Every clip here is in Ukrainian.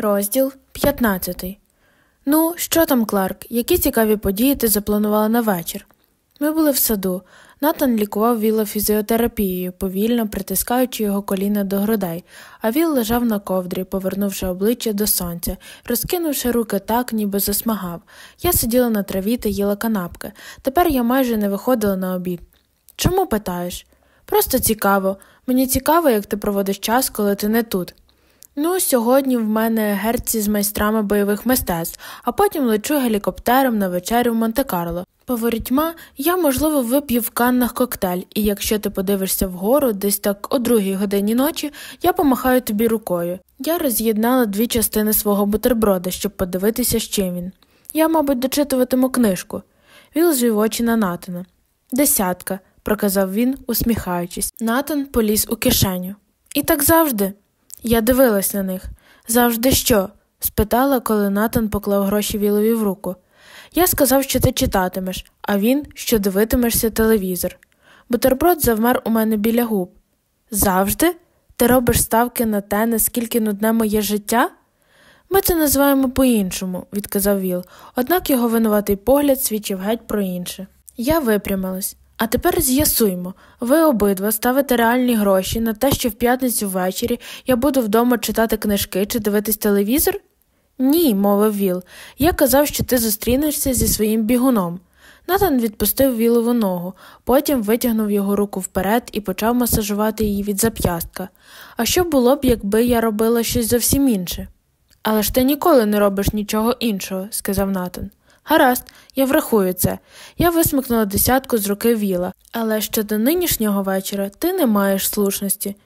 Розділ 15 Ну, що там, Кларк? Які цікаві події ти запланувала на вечір? Ми були в саду. Натан лікував Віла фізіотерапією, повільно притискаючи його коліна до грудей, а Віл лежав на ковдрі, повернувши обличчя до сонця, розкинувши руки так, ніби засмагав. Я сиділа на траві та їла канапки. Тепер я майже не виходила на обід. Чому питаєш? Просто цікаво. Мені цікаво, як ти проводиш час, коли ти не тут. Ну, сьогодні в мене герці з майстрами бойових мистецтв, а потім лечу гелікоптером на вечерю в Монте-Карло. По ворітьма я, можливо, вип'ю в каннах коктейль, і якщо ти подивишся вгору, десь так о другій годині ночі, я помахаю тобі рукою. Я роз'єднала дві частини свого бутерброда, щоб подивитися, з чим він. Я, мабуть, дочитуватиму книжку. Віл звів очі на Натана. Десятка, проказав він, усміхаючись. Натан поліз у кишеню. І так завжди. Я дивилась на них. Завжди що? спитала, коли Натан поклав гроші Вілові в руку. Я сказав, що ти читатимеш, а він, що дивитимешся телевізор. Бутерброд завмер у мене біля губ. Завжди? Ти робиш ставки на те, наскільки нудне моє життя? Ми це називаємо по-іншому, відказав Віл, однак його винуватий погляд свідчив геть про інше. Я випрямилась. А тепер з'ясуймо, ви обидва ставите реальні гроші на те, що в п'ятницю ввечері я буду вдома читати книжки чи дивитись телевізор? Ні, мовив Віл. Я казав, що ти зустрінешся зі своїм бігуном. Натан відпустив Вілову ногу, потім витягнув його руку вперед і почав масажувати її від зап'ястка. А що було б, якби я робила щось зовсім інше? Але ж ти ніколи не робиш нічого іншого, сказав Натан. Гаразд, я врахую це. Я висмикнула десятку з руки Віла, але щодо нинішнього вечора ти не маєш слушності.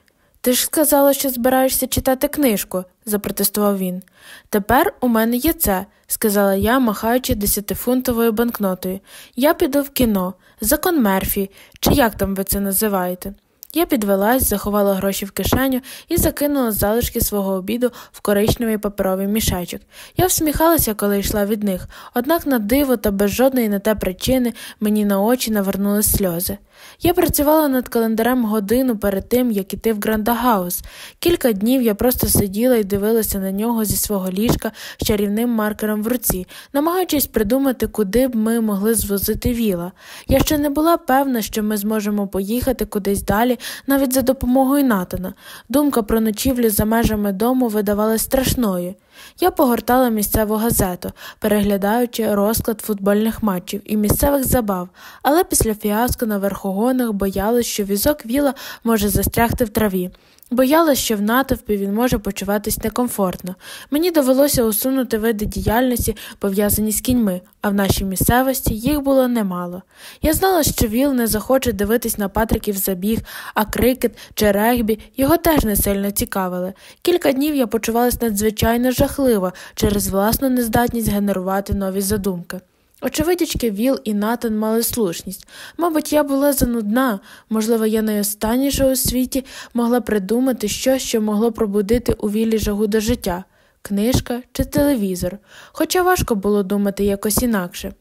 Ти ж сказала, що збираєшся читати книжку, запротестував він. Тепер у мене є це, сказала я, махаючи десятифунтовою банкнотою. Я піду в кіно, закон Мерфі, чи як там ви це називаєте. Я підвелась, заховала гроші в кишеню і закинула залишки свого обіду в коричневий паперовий мішечок. Я всміхалася, коли йшла від них, однак на диво та без жодної на те причини мені на очі навернули сльози. Я працювала над календарем годину перед тим, як іти в Грандагаус. Кілька днів я просто сиділа і дивилася на нього зі свого ліжка з чарівним маркером в руці, намагаючись придумати, куди б ми могли звозити віла. Я ще не була певна, що ми зможемо поїхати кудись далі, навіть за допомогою Натана. Думка про ночівлю за межами дому видавалась страшною. Я погортала місцеву газету, переглядаючи розклад футбольних матчів і місцевих забав, але після фіаско на верхогонах боялась, що візок віла може застрягти в траві. Боялась, що в натовпі він може почуватись некомфортно. Мені довелося усунути види діяльності, пов'язані з кіньми, а в нашій місцевості їх було немало. Я знала, що Віл не захоче дивитись на Патриків забіг, а крикет чи регбі його теж не сильно цікавили. Кілька днів я почувалась надзвичайно жахливо через власну нездатність генерувати нові задумки. Очевидячки, Віл і Натан мали слушність. Мабуть, я була занудна, можливо, я найостанніша у світі могла придумати щось, що могло пробудити у Вілі жагу до життя книжка чи телевізор, хоча важко було думати якось інакше.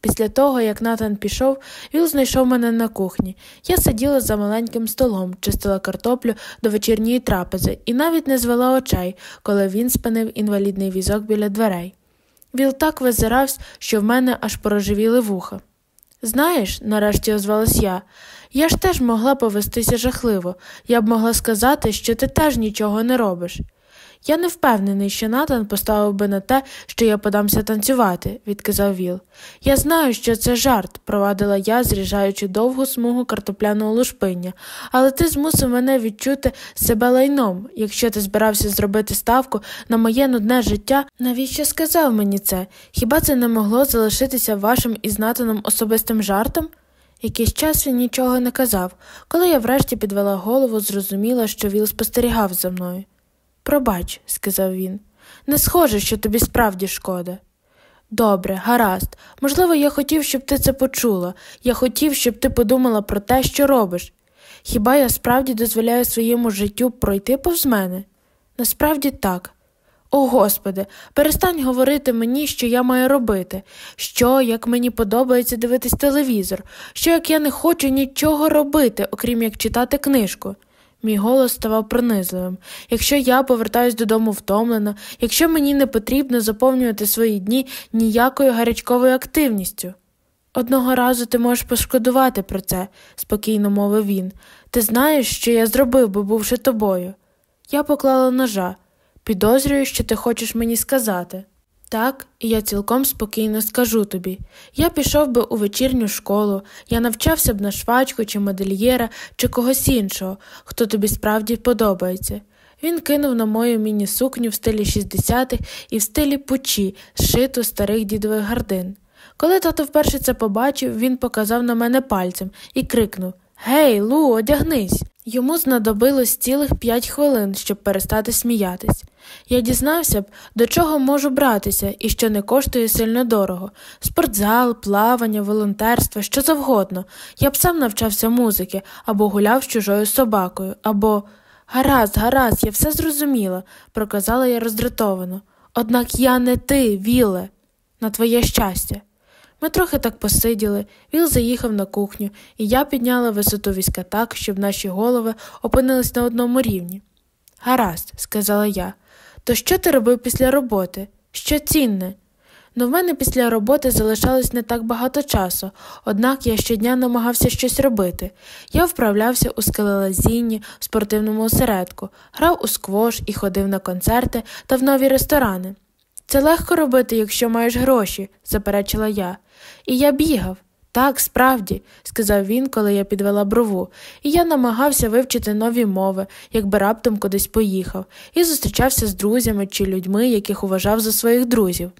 Після того, як Натан пішов, Віл знайшов мене на кухні. Я сиділа за маленьким столом, чистила картоплю до вечірньої трапези і навіть не звела очей, коли він спинив інвалідний візок біля дверей. Віл так визирався, що в мене аж порожевіли вуха. Знаєш, нарешті озвалась я, я ж теж могла повестися жахливо, я б могла сказати, що ти теж нічого не робиш. Я не впевнений, що Натан поставив би на те, що я подамся танцювати, відказав Віл. Я знаю, що це жарт, провадила я, зріжаючи довгу смугу картопляного лушпиння, але ти змусив мене відчути себе лайном. Якщо ти збирався зробити ставку на моє нудне життя, навіщо сказав мені це? Хіба це не могло залишитися вашим із Натаном особистим жартом? Якийсь час він нічого не казав. Коли я врешті підвела голову, зрозуміла, що Віл спостерігав за мною. Пробач, сказав він, не схоже, що тобі справді шкода. Добре, гаразд. Можливо, я хотів, щоб ти це почула. Я хотів, щоб ти подумала про те, що робиш. Хіба я справді дозволяю своєму життю пройти повз мене? Насправді так. О Господи, перестань говорити мені, що я маю робити, що, як мені подобається дивитись телевізор, що як я не хочу нічого робити, окрім як читати книжку. Мій голос ставав пронизливим. Якщо я повертаюсь додому втомлена, якщо мені не потрібно заповнювати свої дні ніякою гарячковою активністю. Одного разу ти можеш пошкодувати про це, спокійно мовив він. Ти знаєш, що я зробив би, бувши тобою. Я поклала ножа. Підозрюю, що ти хочеш мені сказати. Так, і я цілком спокійно скажу тобі. Я пішов би у вечірню школу, я навчався б на швачку чи модельєра, чи когось іншого, хто тобі справді подобається. Він кинув на мою міні-сукню в стилі 60-х і в стилі пучі, зшиту старих дідових гардин. Коли тато вперше це побачив, він показав на мене пальцем і крикнув Гей, Лу, одягнись. Йому знадобилось цілих п'ять хвилин, щоб перестати сміятись. Я дізнався б, до чого можу братися і що не коштує сильно дорого спортзал, плавання, волонтерство, що завгодно. Я б сам навчався музики або гуляв з чужою собакою, або. Гаразд, гаразд, я все зрозуміла, проказала я роздратовано. Однак я не ти, Віле, на твоє щастя. Ми трохи так посиділи, Віл заїхав на кухню, і я підняла висоту війська так, щоб наші голови опинились на одному рівні. Гаразд, сказала я, то що ти робив після роботи? Що цінне? Ну, в мене після роботи залишалось не так багато часу, однак я щодня намагався щось робити. Я вправлявся у скелелазінні, в спортивному осередку, грав у сквош і ходив на концерти та в нові ресторани. Це легко робити, якщо маєш гроші, заперечила я. І я бігав. Так, справді, сказав він, коли я підвела брову, і я намагався вивчити нові мови, якби раптом кудись поїхав, і зустрічався з друзями чи людьми, яких уважав за своїх друзів.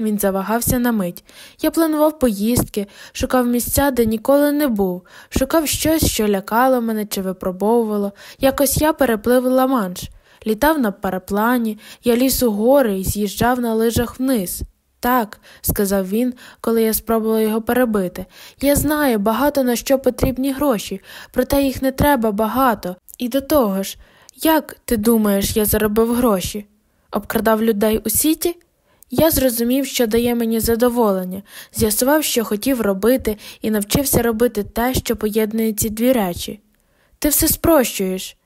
Він завагався на мить. Я планував поїздки, шукав місця, де ніколи не був, шукав щось, що лякало мене чи випробовувало. Якось я переплив ла-манш, літав на параплані, я ліз у гори і з'їжджав на лижах вниз. Так, сказав він, коли я спробувала його перебити. Я знаю, багато на що потрібні гроші, проте їх не треба багато. І до того ж, як ти думаєш, я заробив гроші? Обкрадав людей у сіті? Я зрозумів, що дає мені задоволення, з'ясував, що хотів робити, і навчився робити те, що поєднує ці дві речі. Ти все спрощуєш.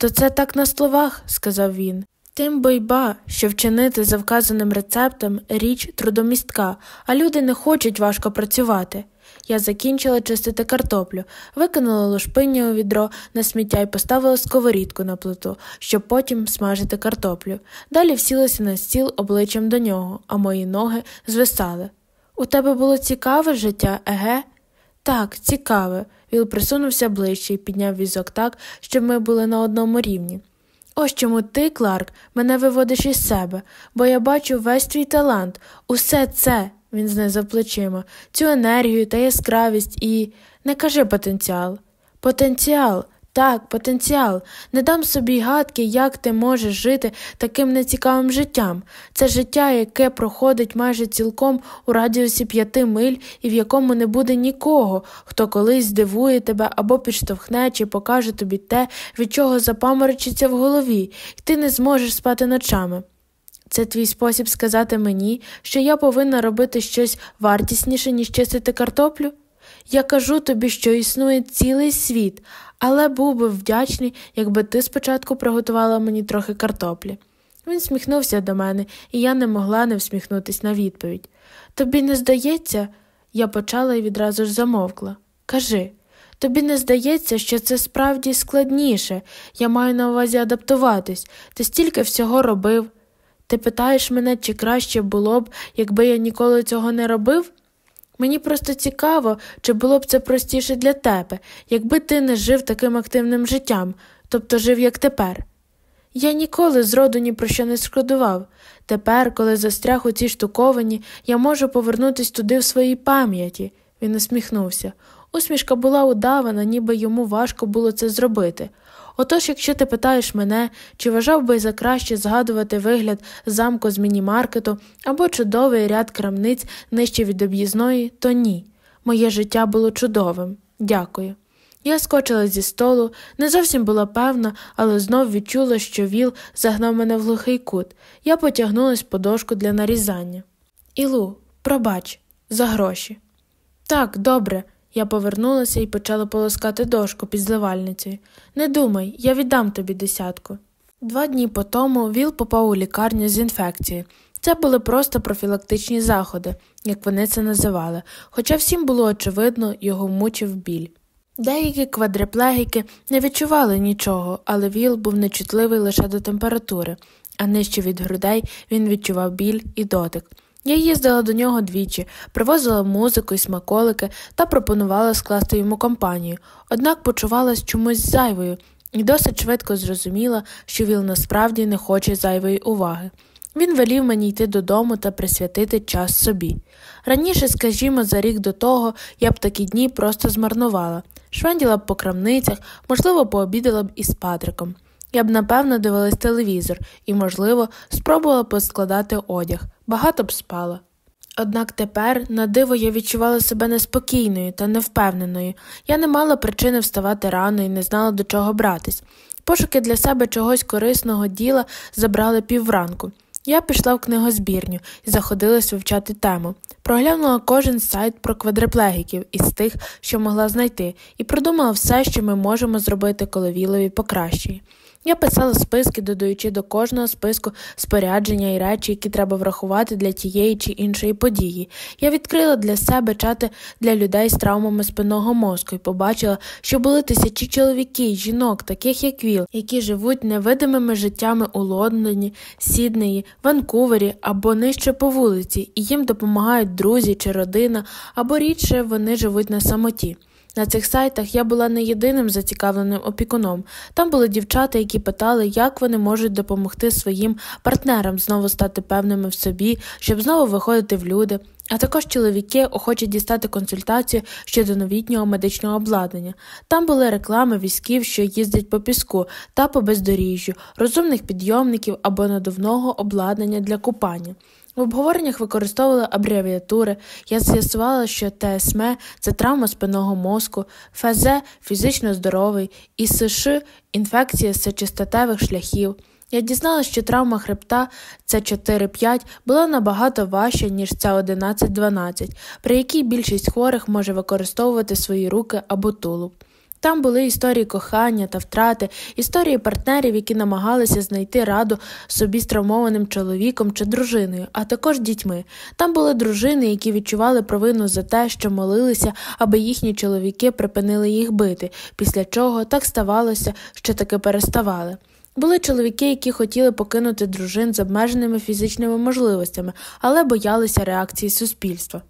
То це так на словах, сказав він. Тим бойба, що вчинити за вказаним рецептом річ трудомістка, а люди не хочуть важко працювати. Я закінчила чистити картоплю, викинула лошпиння у відро на сміття і поставила сковорідку на плиту, щоб потім смажити картоплю. Далі всілася на стіл обличчям до нього, а мої ноги звисали. У тебе було цікаве життя, еге? Так, цікаве. Віл присунувся ближче і підняв візок так, щоб ми були на одному рівні. Ось чому ти, Кларк, мене виводиш із себе, бо я бачу весь твій талант, усе це, він знизав плечима, цю енергію та яскравість і не кажи потенціал. Потенціал, так, потенціал. Не дам собі гадки, як ти можеш жити таким нецікавим життям. Це життя, яке проходить майже цілком у радіусі п'яти миль і в якому не буде нікого, хто колись здивує тебе або підштовхне чи покаже тобі те, від чого запаморочиться в голові, і ти не зможеш спати ночами. Це твій спосіб сказати мені, що я повинна робити щось вартісніше, ніж чистити картоплю? Я кажу тобі, що існує цілий світ, але був би вдячний, якби ти спочатку приготувала мені трохи картоплі. Він сміхнувся до мене, і я не могла не всміхнутись на відповідь. Тобі не здається, я почала і відразу ж замовкла. Кажи, тобі не здається, що це справді складніше, я маю на увазі адаптуватись, ти стільки всього робив. Ти питаєш мене, чи краще було б, якби я ніколи цього не робив? Мені просто цікаво, чи було б це простіше для тебе, якби ти не жив таким активним життям, тобто жив як тепер. Я ніколи зроду ні про що не шкодував. Тепер, коли застряг у цій штуковані, я можу повернутися туди в своїй пам'яті. Він усміхнувся. Усмішка була удавана, ніби йому важко було це зробити. Отож, якщо ти питаєш мене, чи вважав би за краще згадувати вигляд замку з міні-маркету або чудовий ряд крамниць нижче від об'їзної, то ні. Моє життя було чудовим. Дякую. Я скочила зі столу, не зовсім була певна, але знов відчула, що віл загнав мене в глухий кут. Я потягнулась по дошку для нарізання. Ілу, пробач, за гроші. Так, добре, Я повернулася і почала полоскати дошку під зливальницею. Не думай, я віддам тобі десятку. Два дні по тому Віл попав у лікарню з інфекцією. Це були просто профілактичні заходи, як вони це називали, хоча всім було очевидно, його мучив біль. Деякі квадриплегіки не відчували нічого, але Віл був нечутливий лише до температури, а нижче від грудей він відчував біль і дотик. Я їздила до нього двічі, привозила музику і смаколики та пропонувала скласти йому компанію, однак почувалась чомусь зайвою і досить швидко зрозуміла, що Віл насправді не хоче зайвої уваги. Він велів мені йти додому та присвятити час собі. Раніше, скажімо, за рік до того я б такі дні просто змарнувала, швенділа б по крамницях, можливо, пообідала б із Патриком. Я б, напевно, дивилась телевізор і, можливо, спробувала поскладати одяг, багато б спала. Однак тепер, на диво, я відчувала себе неспокійною та невпевненою. Я не мала причини вставати рано і не знала, до чого братись. Пошуки для себе чогось корисного діла забрали півранку. Я пішла в книгозбірню і заходилась вивчати тему. Проглянула кожен сайт про квадриплегіків із тих, що могла знайти, і продумала все, що ми можемо зробити, коли вілові покращує. Я писала списки, додаючи до кожного списку спорядження і речі, які треба врахувати для тієї чи іншої події. Я відкрила для себе чати для людей з травмами спинного мозку і побачила, що були тисячі чоловіків, жінок, таких як Віл, які живуть невидимими життями у Лондоні, Сіднеї, Ванкувері або нижче по вулиці, і їм допомагають друзі чи родина, або рідше вони живуть на самоті. На цих сайтах я була не єдиним зацікавленим опікуном. Там були дівчата, які питали, як вони можуть допомогти своїм партнерам знову стати певними в собі, щоб знову виходити в люди. А також чоловіки охочі дістати консультацію щодо новітнього медичного обладнання. Там були реклами військів, що їздять по піску та по бездоріжжю, розумних підйомників або надувного обладнання для купання. В обговореннях використовували абревіатури. Я з'ясувала, що ТСМ це травма спинного мозку, ФЗ фізично здоровий, і СШ інфекція сечостатевих шляхів. Я дізналася, що травма хребта це 4-5 була набагато важча, ніж ця 11-12, при якій більшість хворих може використовувати свої руки або тулуб. Там були історії кохання та втрати, історії партнерів, які намагалися знайти раду собі з травмованим чоловіком чи дружиною, а також дітьми. Там були дружини, які відчували провину за те, що молилися, аби їхні чоловіки припинили їх бити, після чого так ставалося, що таки переставали. Були чоловіки, які хотіли покинути дружин з обмеженими фізичними можливостями, але боялися реакції суспільства.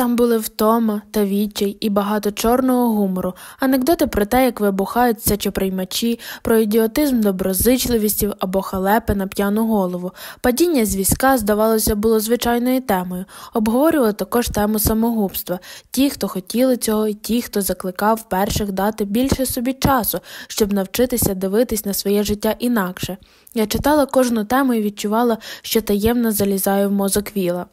Там були втома та відчай і багато чорного гумору, анекдоти про те, як вибухають сечоприймачі, про ідіотизм доброзичливістів або халепи на п'яну голову. Падіння з візка, здавалося, було звичайною темою. Обговорювали також тему самогубства ті, хто хотіли цього, і ті, хто закликав перших дати більше собі часу, щоб навчитися дивитись на своє життя інакше. Я читала кожну тему і відчувала, що таємно залізаю в мозок віла.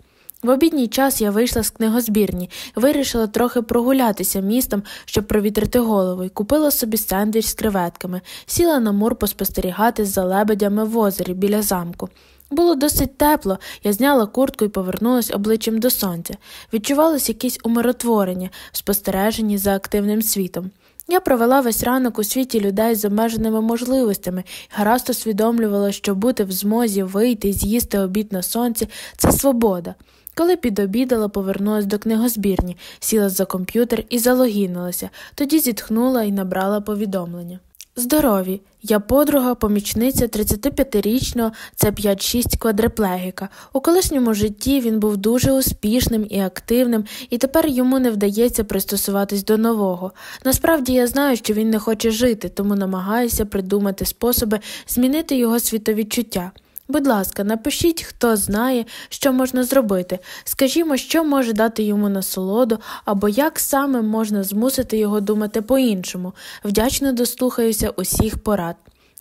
В обідній час я вийшла з книгозбірні, вирішила трохи прогулятися містом, щоб провітрити голову, і купила собі сендвіч з креветками, сіла на мур поспостерігати за лебедями в озері біля замку. Було досить тепло, я зняла куртку і повернулася обличчям до сонця. Відчувалось якесь умиротворення в спостереженні за активним світом. Я провела весь ранок у світі людей з обмеженими можливостями гаразд усвідомлювала, що бути в змозі вийти і з'їсти обід на сонці це свобода. Коли підобідала, повернулась до книгозбірні, сіла за комп'ютер і залогінилася, тоді зітхнула і набрала повідомлення. Здорові, я подруга, помічниця 35-річного, це 5-6 квадриплегіка. У колишньому житті він був дуже успішним і активним, і тепер йому не вдається пристосуватись до нового. Насправді я знаю, що він не хоче жити, тому намагаюся придумати способи змінити його світовідчуття. Будь ласка, напишіть, хто знає, що можна зробити. Скажімо, що може дати йому насолоду, або як саме можна змусити його думати по-іншому. Вдячно дослухаюся усіх порад.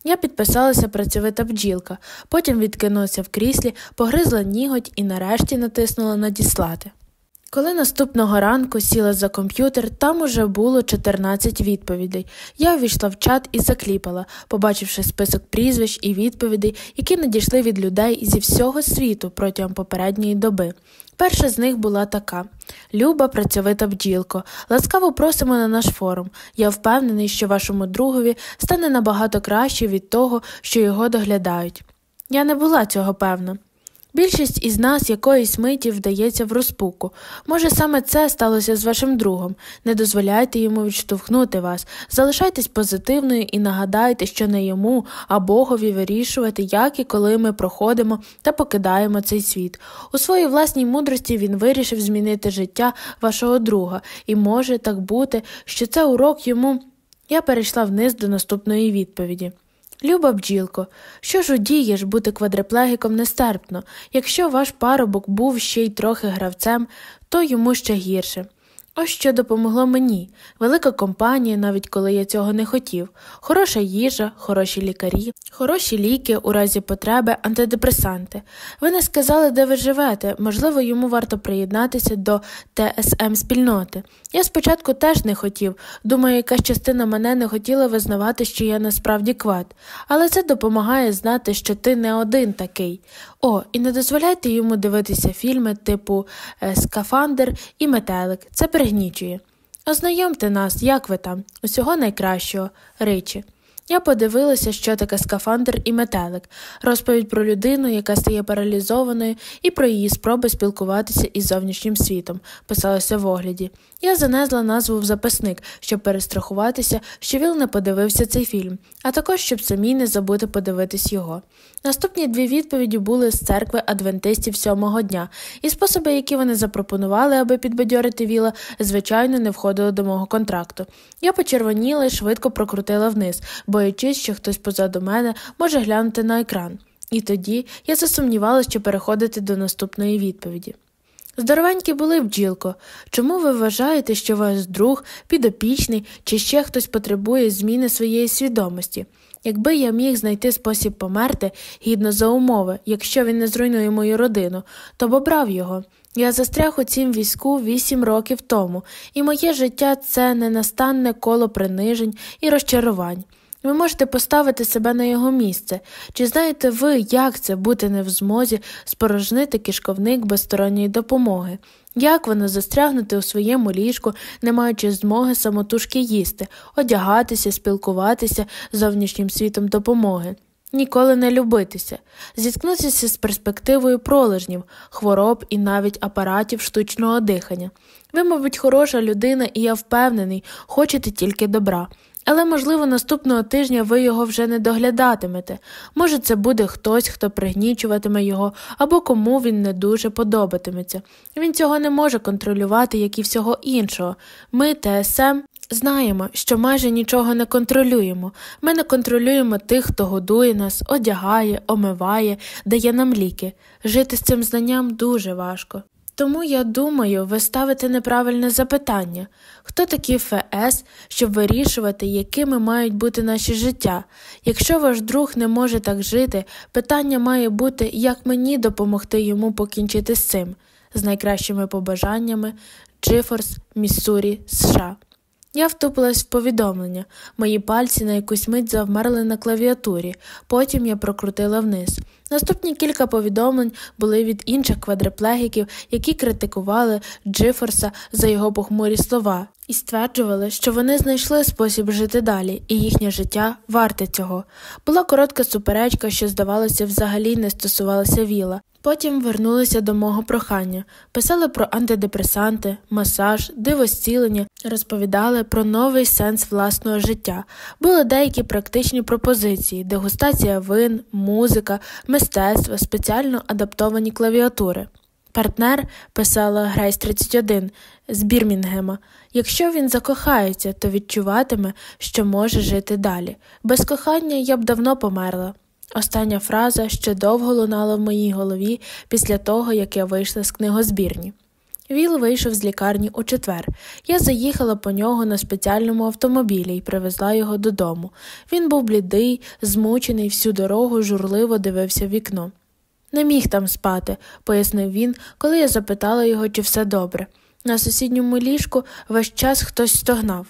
Я підписалася працьовита бджілка, потім відкинулася в кріслі, погризла ніготь і нарешті натиснула надіслати. Коли наступного ранку сіла за комп'ютер, там уже було 14 відповідей. Я увійшла в чат і закліпала, побачивши список прізвищ і відповідей, які надійшли від людей зі всього світу протягом попередньої доби. Перша з них була така Люба, працьовита бджілко, ласкаво просимо на наш форум. Я впевнений, що вашому другові стане набагато краще від того, що його доглядають. Я не була цього певна. Більшість із нас якоїсь миті вдається в розпуку. Може, саме це сталося з вашим другом. Не дозволяйте йому відштовхнути вас, залишайтесь позитивною і нагадайте, що не йому, а Богові вирішувати, як і коли ми проходимо та покидаємо цей світ. У своїй власній мудрості він вирішив змінити життя вашого друга, і може так бути, що це урок йому. Я перейшла вниз до наступної відповіді. Люба бджілко, що ж удієш бути квадриплегіком нестерпно, якщо ваш парубок був ще й трохи гравцем, то йому ще гірше. Ось що допомогло мені велика компанія, навіть коли я цього не хотів, хороша їжа, хороші лікарі, хороші ліки у разі потреби, антидепресанти. Ви не сказали, де ви живете, можливо, йому варто приєднатися до ТСМ спільноти. Я спочатку теж не хотів, думаю, якась частина мене не хотіла визнавати, що я насправді квад, але це допомагає знати, що ти не один такий. О, і не дозволяйте йому дивитися фільми типу е, Скафандр і Метелик. Це пригнічує. Ознайомте нас, як ви там, усього найкращого, ричі. Я подивилася, що таке скафандр і метелик, розповідь про людину, яка стає паралізованою, і про її спроби спілкуватися із зовнішнім світом, писалося в огляді. Я занесла назву в записник, щоб перестрахуватися, що Віл не подивився цей фільм, а також щоб самі не забути подивитись його. Наступні дві відповіді були з церкви адвентистів сьомого дня, і способи, які вони запропонували, аби підбадьорити Віла, звичайно, не входили до мого контракту. Я почервоніла і швидко прокрутила вниз боячись, що хтось позаду мене може глянути на екран. І тоді я засумнівалася, що переходити до наступної відповіді. Здоровенькі були, бджілко. Чому ви вважаєте, що ваш друг, підопічний чи ще хтось потребує зміни своєї свідомості? Якби я міг знайти спосіб померти гідно за умови, якщо він не зруйнує мою родину, то б обрав його. Я застряг у цім війську вісім років тому, і моє життя це ненастанне коло принижень і розчарувань. Ви можете поставити себе на його місце. Чи знаєте ви, як це бути не в змозі спорожнити кишковник без сторонньої допомоги? Як воно застрягнути у своєму ліжку, не маючи змоги самотужки їсти, одягатися, спілкуватися з зовнішнім світом допомоги? Ніколи не любитися, зіткнутися з перспективою пролежнів, хвороб і навіть апаратів штучного дихання. Ви, мабуть, хороша людина, і я впевнений, хочете тільки добра. Але, можливо, наступного тижня ви його вже не доглядатимете. Може, це буде хтось, хто пригнічуватиме його, або кому він не дуже подобатиметься. Він цього не може контролювати, як і всього іншого. Ми, ТСМ, знаємо, що майже нічого не контролюємо. Ми не контролюємо тих, хто годує нас, одягає, омиває, дає нам ліки. Жити з цим знанням дуже важко. Тому я думаю, ви ставите неправильне запитання хто такі ФС, щоб вирішувати, якими мають бути наші життя. Якщо ваш друг не може так жити, питання має бути, як мені допомогти йому покінчити з цим, з найкращими побажаннями Джифорс, Міссурі, США. Я втупилась в повідомлення, мої пальці на якусь мить завмерли на клавіатурі, потім я прокрутила вниз. Наступні кілька повідомлень були від інших квадриплегіків, які критикували Джифорса за його похмурі слова, і стверджували, що вони знайшли спосіб жити далі, і їхнє життя варте цього. Була коротка суперечка, що, здавалося, взагалі не стосувалася віла. Потім вернулися до мого прохання, писали про антидепресанти, масаж, дивозцілення, розповідали про новий сенс власного життя. Були деякі практичні пропозиції, дегустація вин, музика, мистецтво, спеціально адаптовані клавіатури. Партнер, писала Грейс 31 з Бірмінгема, якщо він закохається, то відчуватиме, що може жити далі. Без кохання я б давно померла. Остання фраза ще довго лунала в моїй голові після того, як я вийшла з книгозбірні. Віл вийшов з лікарні у четвер. Я заїхала по нього на спеціальному автомобілі і привезла його додому. Він був блідий, змучений, всю дорогу журливо дивився в вікно. Не міг там спати, пояснив він, коли я запитала його, чи все добре. На сусідньому ліжку весь час хтось стогнав.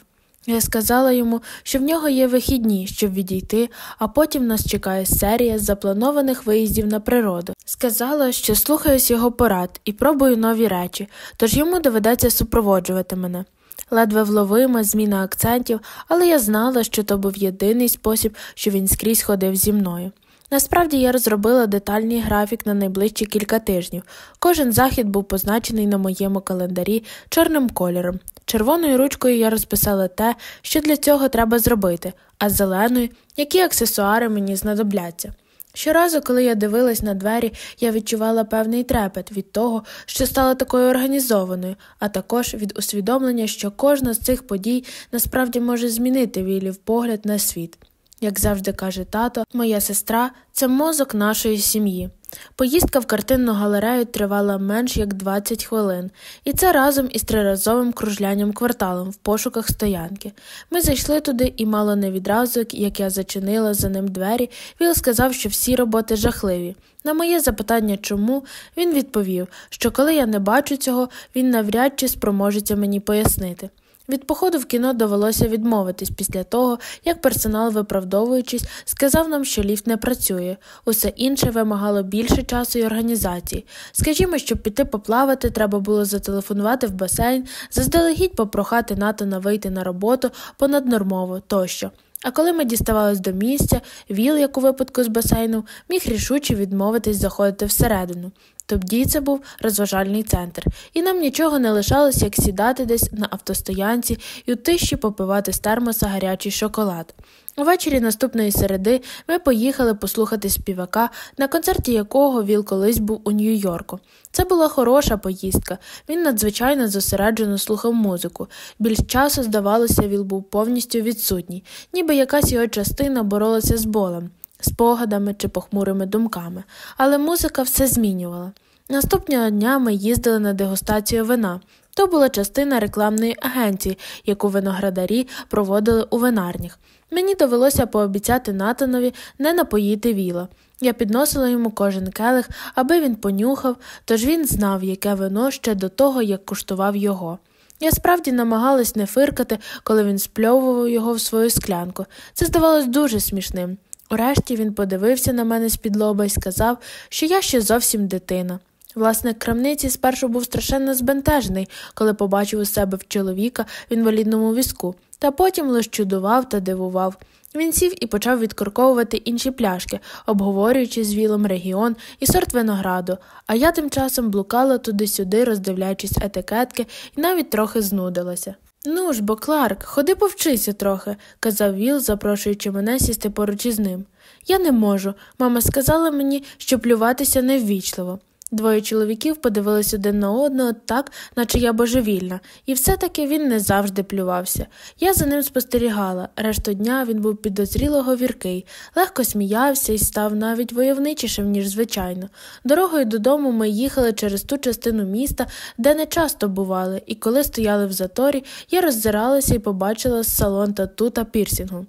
Я сказала йому, що в нього є вихідні, щоб відійти, а потім нас чекає серія запланованих виїздів на природу. Сказала, що слухаюсь його порад і пробую нові речі, тож йому доведеться супроводжувати мене. Ледве вловима зміна акцентів, але я знала, що то був єдиний спосіб, що він скрізь ходив зі мною. Насправді я розробила детальний графік на найближчі кілька тижнів. Кожен захід був позначений на моєму календарі чорним кольором. Червоною ручкою я розписала те, що для цього треба зробити, а зеленою, які аксесуари мені знадобляться. Щоразу, коли я дивилась на двері, я відчувала певний трепет від того, що стала такою організованою, а також від усвідомлення, що кожна з цих подій насправді може змінити Вілів погляд на світ. Як завжди каже тато, моя сестра це мозок нашої сім'ї. Поїздка в картинну галерею тривала менш як 20 хвилин, і це разом із триразовим кружлянням кварталом в пошуках стоянки. Ми зайшли туди, і мало не відразу, як я зачинила за ним двері, Віл сказав, що всі роботи жахливі. На моє запитання, чому, він відповів, що коли я не бачу цього, він навряд чи спроможеться мені пояснити. Від походу в кіно довелося відмовитись після того, як персонал, виправдовуючись, сказав нам, що ліфт не працює, усе інше вимагало більше часу і організації. Скажімо, щоб піти поплавати, треба було зателефонувати в басейн, заздалегідь попрохати Натана вийти на роботу понаднормово тощо. А коли ми діставались до місця, Віл, як у випадку з басейну, міг рішуче відмовитись заходити всередину. Тоді це був розважальний центр, і нам нічого не лишалось, як сідати десь на автостоянці і у тиші попивати з термоса гарячий шоколад. Увечері наступної середи ми поїхали послухати співака, на концерті якого Віл колись був у Нью-Йорку. Це була хороша поїздка. Він надзвичайно зосереджено слухав музику. Більш часу, здавалося, Віл був повністю відсутній, ніби якась його частина боролася з болем спогадами чи похмурими думками, але музика все змінювала. Наступного дня ми їздили на дегустацію вина. То була частина рекламної агенції, яку виноградарі проводили у винарнях. Мені довелося пообіцяти Натанові не напоїти віла. Я підносила йому кожен келих, аби він понюхав, тож він знав, яке вино ще до того, як куштував його. Я справді намагалась не фиркати, коли він спльовував його в свою склянку. Це здавалось дуже смішним. Урешті він подивився на мене з-під лоба і сказав, що я ще зовсім дитина. Власник крамниці спершу був страшенно збентежений, коли побачив у себе в чоловіка в інвалідному візку, та потім лише чудував та дивував. Він сів і почав відкорковувати інші пляшки, обговорюючи з вілом регіон і сорт винограду, а я тим часом блукала туди-сюди, роздивляючись етикетки, і навіть трохи знудилася. Ну ж бо, Кларк, ходи повчися трохи, казав Віл, запрошуючи мене сісти поруч із ним. Я не можу. Мама сказала мені, що плюватися неввічливо. Двоє чоловіків подивились один на одного так, наче я божевільна, і все таки він не завжди плювався. Я за ним спостерігала. Решту дня він був підозріло говіркий, легко сміявся і став навіть войовничішим, ніж звичайно. Дорогою додому ми їхали через ту частину міста, де не часто бували, і коли стояли в заторі, я роззиралася і побачила салон тату та пірсінгу.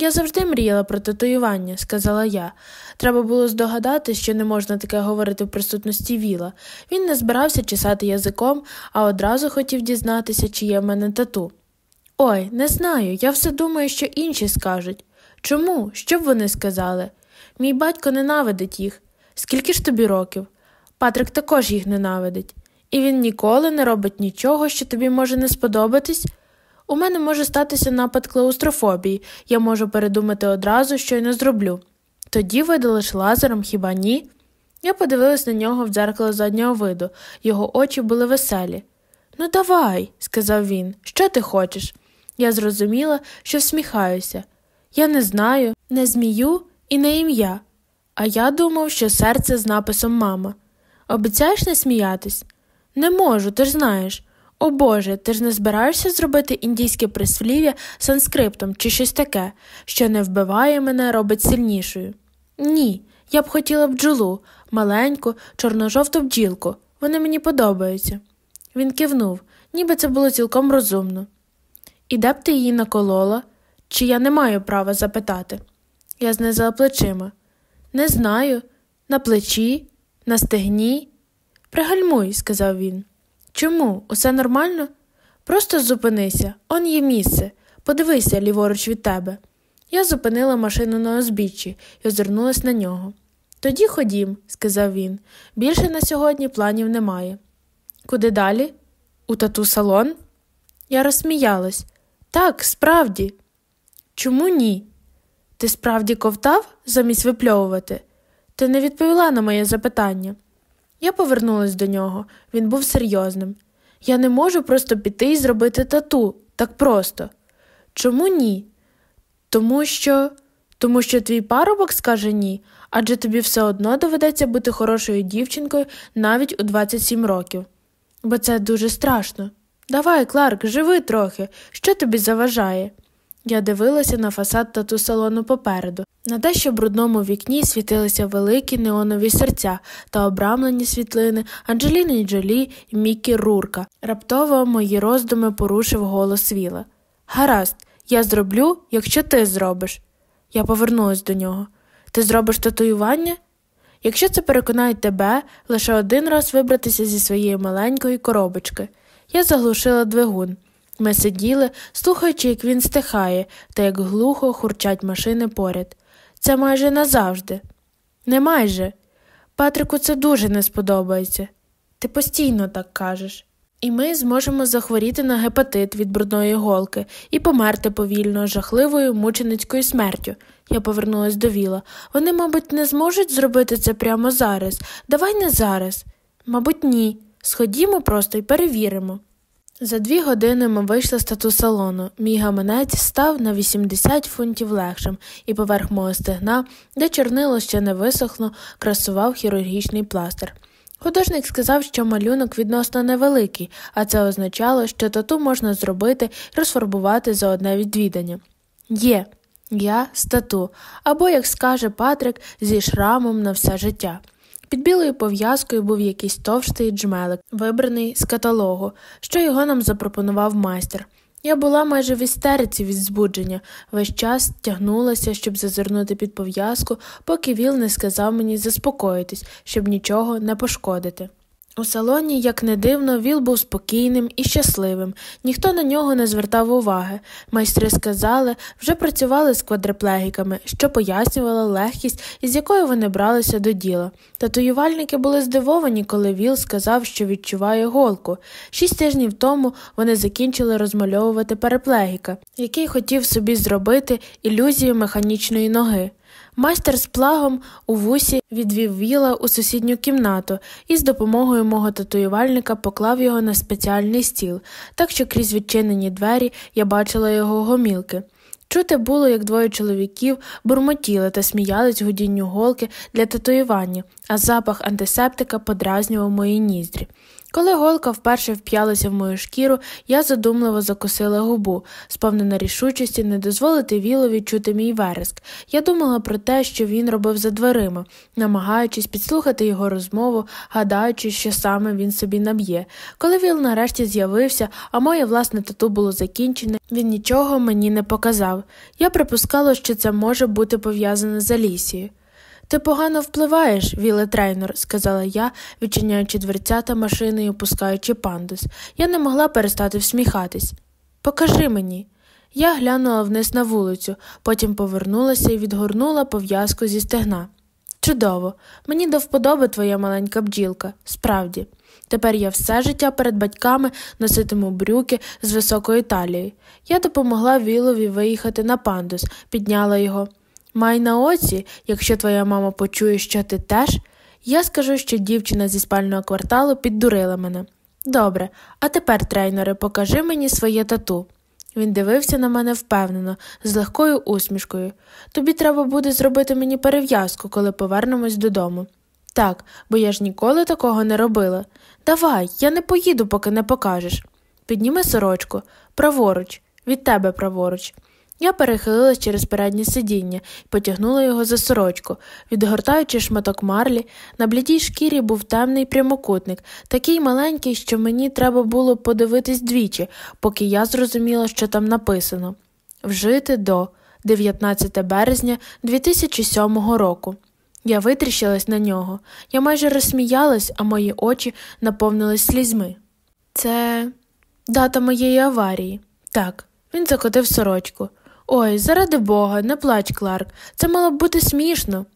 Я завжди мріяла про татуювання, сказала я. Треба було здогадати, що не можна таке говорити в присутності Віла. Він не збирався чесати язиком, а одразу хотів дізнатися, чи є в мене тату. Ой, не знаю, я все думаю, що інші скажуть. Чому? Що б вони сказали? Мій батько ненавидить їх. Скільки ж тобі років? Патрик також їх ненавидить. І він ніколи не робить нічого, що тобі може не сподобатись. У мене може статися напад клаустрофобії, я можу передумати одразу, що й не зроблю. Тоді видалиш лазером, хіба ні? Я подивилась на нього в дзеркало заднього виду, його очі були веселі. Ну, давай, сказав він, що ти хочеш? Я зрозуміла, що всміхаюся. Я не знаю, не змію і не ім'я. А я думав, що серце з написом мама. Обіцяєш не сміятись? Не можу, ти ж знаєш. О Боже, ти ж не збираєшся зробити індійське прислів'я санскриптом чи щось таке, що не вбиває мене, робить сильнішою? Ні, я б хотіла бджолу, маленьку, чорно-жовту бджілку. Вони мені подобаються. Він кивнув, ніби це було цілком розумно. І де б ти її наколола? Чи я не маю права запитати? Я знизила плечима. Не знаю. На плечі, на стегні. Пригальмуй, сказав він. Чому? Усе нормально? Просто зупинися, он є місце. Подивися ліворуч від тебе. Я зупинила машину на узбіччі і озирнулась на нього. Тоді ходім, сказав він. Більше на сьогодні планів немає. Куди далі? У тату салон? Я розсміялась. Так, справді. Чому ні? Ти справді ковтав замість випльовувати? Ти не відповіла на моє запитання. Я повернулась до нього. Він був серйозним. Я не можу просто піти і зробити тату так просто. Чому ні? Тому що Тому що твій парубок скаже ні, адже тобі все одно доведеться бути хорошою дівчинкою навіть у 27 років. Бо це дуже страшно. Давай, Кларк, живи трохи, що тобі заважає? Я дивилася на фасад тату салону попереду. На дещо брудному вікні світилися великі неонові серця та обрамлені світлини Анджеліни Джолі і Мікі Рурка. Раптово мої роздуми порушив голос Віла. Гаразд, я зроблю, якщо ти зробиш. Я повернулась до нього. Ти зробиш татуювання? Якщо це переконає тебе лише один раз вибратися зі своєї маленької коробочки. Я заглушила двигун. Ми сиділи, слухаючи, як він стихає, та як глухо хурчать машини поряд. Це майже назавжди. Не майже. Патрику це дуже не сподобається. Ти постійно так кажеш. І ми зможемо захворіти на гепатит від брудної голки і померти повільно, жахливою мученицькою смертю. Я повернулась до віла. Вони, мабуть, не зможуть зробити це прямо зараз. Давай не зараз. Мабуть, ні. Сходімо просто і перевіримо. За дві години ми вийшли з тату салону. Мій гаманець став на 80 фунтів легшим, і поверх мого стегна, де чорнило ще не висохло, красував хірургічний пластир. Художник сказав, що малюнок відносно невеликий, а це означало, що тату можна зробити і розфарбувати за одне відвідання. Є, я з тату, або, як скаже Патрик, зі шрамом на все життя. Під білою пов'язкою був якийсь товстий джмелик, вибраний з каталогу, що його нам запропонував майстер. Я була майже в істериці від збудження, весь час тягнулася, щоб зазирнути під пов'язку, поки Віл не сказав мені заспокоїтись, щоб нічого не пошкодити. У салоні, як не дивно, Віл був спокійним і щасливим, ніхто на нього не звертав уваги. Майстри сказали, вже працювали з квадриплегіками, що пояснювала легкість, із якою вони бралися до діла. Татуювальники були здивовані, коли Віл сказав, що відчуває голку. Шість тижнів тому вони закінчили розмальовувати переплегіка, який хотів собі зробити ілюзію механічної ноги. Майстер з плагом у вусі відвів віла у сусідню кімнату і з допомогою мого татуювальника поклав його на спеціальний стіл, так що крізь відчинені двері я бачила його гомілки. Чути було, як двоє чоловіків бурмотіли та сміялись гудінню голки для татуювання, а запах антисептика подразнював мої ніздрі. Коли голка вперше вп'ялася в мою шкіру, я задумливо закусила губу, сповнена рішучості не дозволити Вілові чути мій вереск. Я думала про те, що він робив за дверима, намагаючись підслухати його розмову, гадаючи, що саме він собі наб'є. Коли Віл нарешті з'явився, а моє власне тату було закінчене, він нічого мені не показав. Я припускала, що це може бути пов'язане з Алісією. Ти погано впливаєш, віле трейнер, сказала я, відчиняючи дверцята машини і опускаючи пандус. Я не могла перестати всміхатись. Покажи мені. Я глянула вниз на вулицю, потім повернулася і відгорнула пов'язку зі стегна. Чудово, мені до вподоби твоя маленька бджілка, справді. Тепер я все життя перед батьками носитиму брюки з високою талією. Я допомогла Вілові виїхати на пандус, підняла його. Май на оці, якщо твоя мама почує, що ти теж, я скажу, що дівчина зі спального кварталу піддурила мене. Добре, а тепер, трейнере, покажи мені своє тату. Він дивився на мене впевнено, з легкою усмішкою. Тобі треба буде зробити мені перев'язку, коли повернемось додому. Так, бо я ж ніколи такого не робила. Давай, я не поїду, поки не покажеш. Підніми сорочку, праворуч, від тебе праворуч. Я перехилилась через переднє сидіння і потягнула його за сорочку. Відгортаючи шматок марлі, на блідій шкірі був темний прямокутник, такий маленький, що мені треба було подивитись двічі, поки я зрозуміла, що там написано Вжити до 19 березня 2007 року. Я витріщилась на нього. Я майже розсміялась, а мої очі наповнились слізьми. Це дата моєї аварії. Так, він закотив сорочку. Ой, заради бога, не плач, Кларк. Це мало б бути смішно.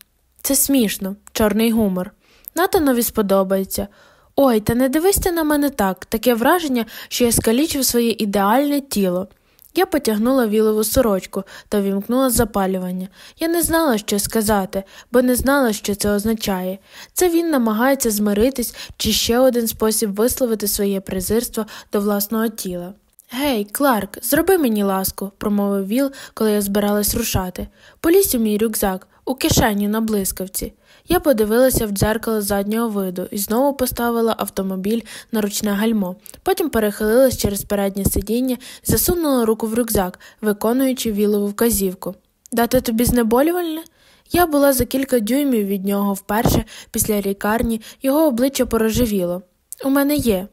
Це смішно, чорний гумор. Натанові сподобається. Ой, та не дивись ти на мене так, таке враження, що я скалічив своє ідеальне тіло. Я потягнула вілову сорочку та вімкнула запалювання. Я не знала, що сказати, бо не знала, що це означає. Це він намагається змиритись чи ще один спосіб висловити своє презирство до власного тіла. Гей, Кларк, зроби мені ласку, промовив Віл, коли я збиралась рушати. Полізь у мій рюкзак, у кишеню на блискавці. Я подивилася в дзеркало заднього виду і знову поставила автомобіль на ручне гальмо. Потім перехилилась через переднє сидіння засунула руку в рюкзак, виконуючи вілову вказівку. Дати тобі знеболювальне? Я була за кілька дюймів від нього вперше після лікарні, його обличчя порожевіло. У мене є.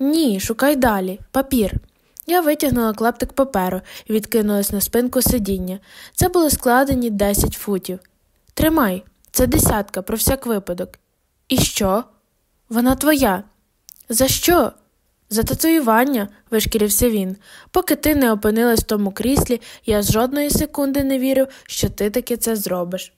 Ні, шукай далі, папір. Я витягнула клаптик паперу і відкинулась на спинку сидіння. Це були складені 10 футів. Тримай, це десятка про всяк випадок. І що? Вона твоя. За що? За татуювання, вишкірився він. Поки ти не опинилась в тому кріслі, я з жодної секунди не вірив, що ти таки це зробиш.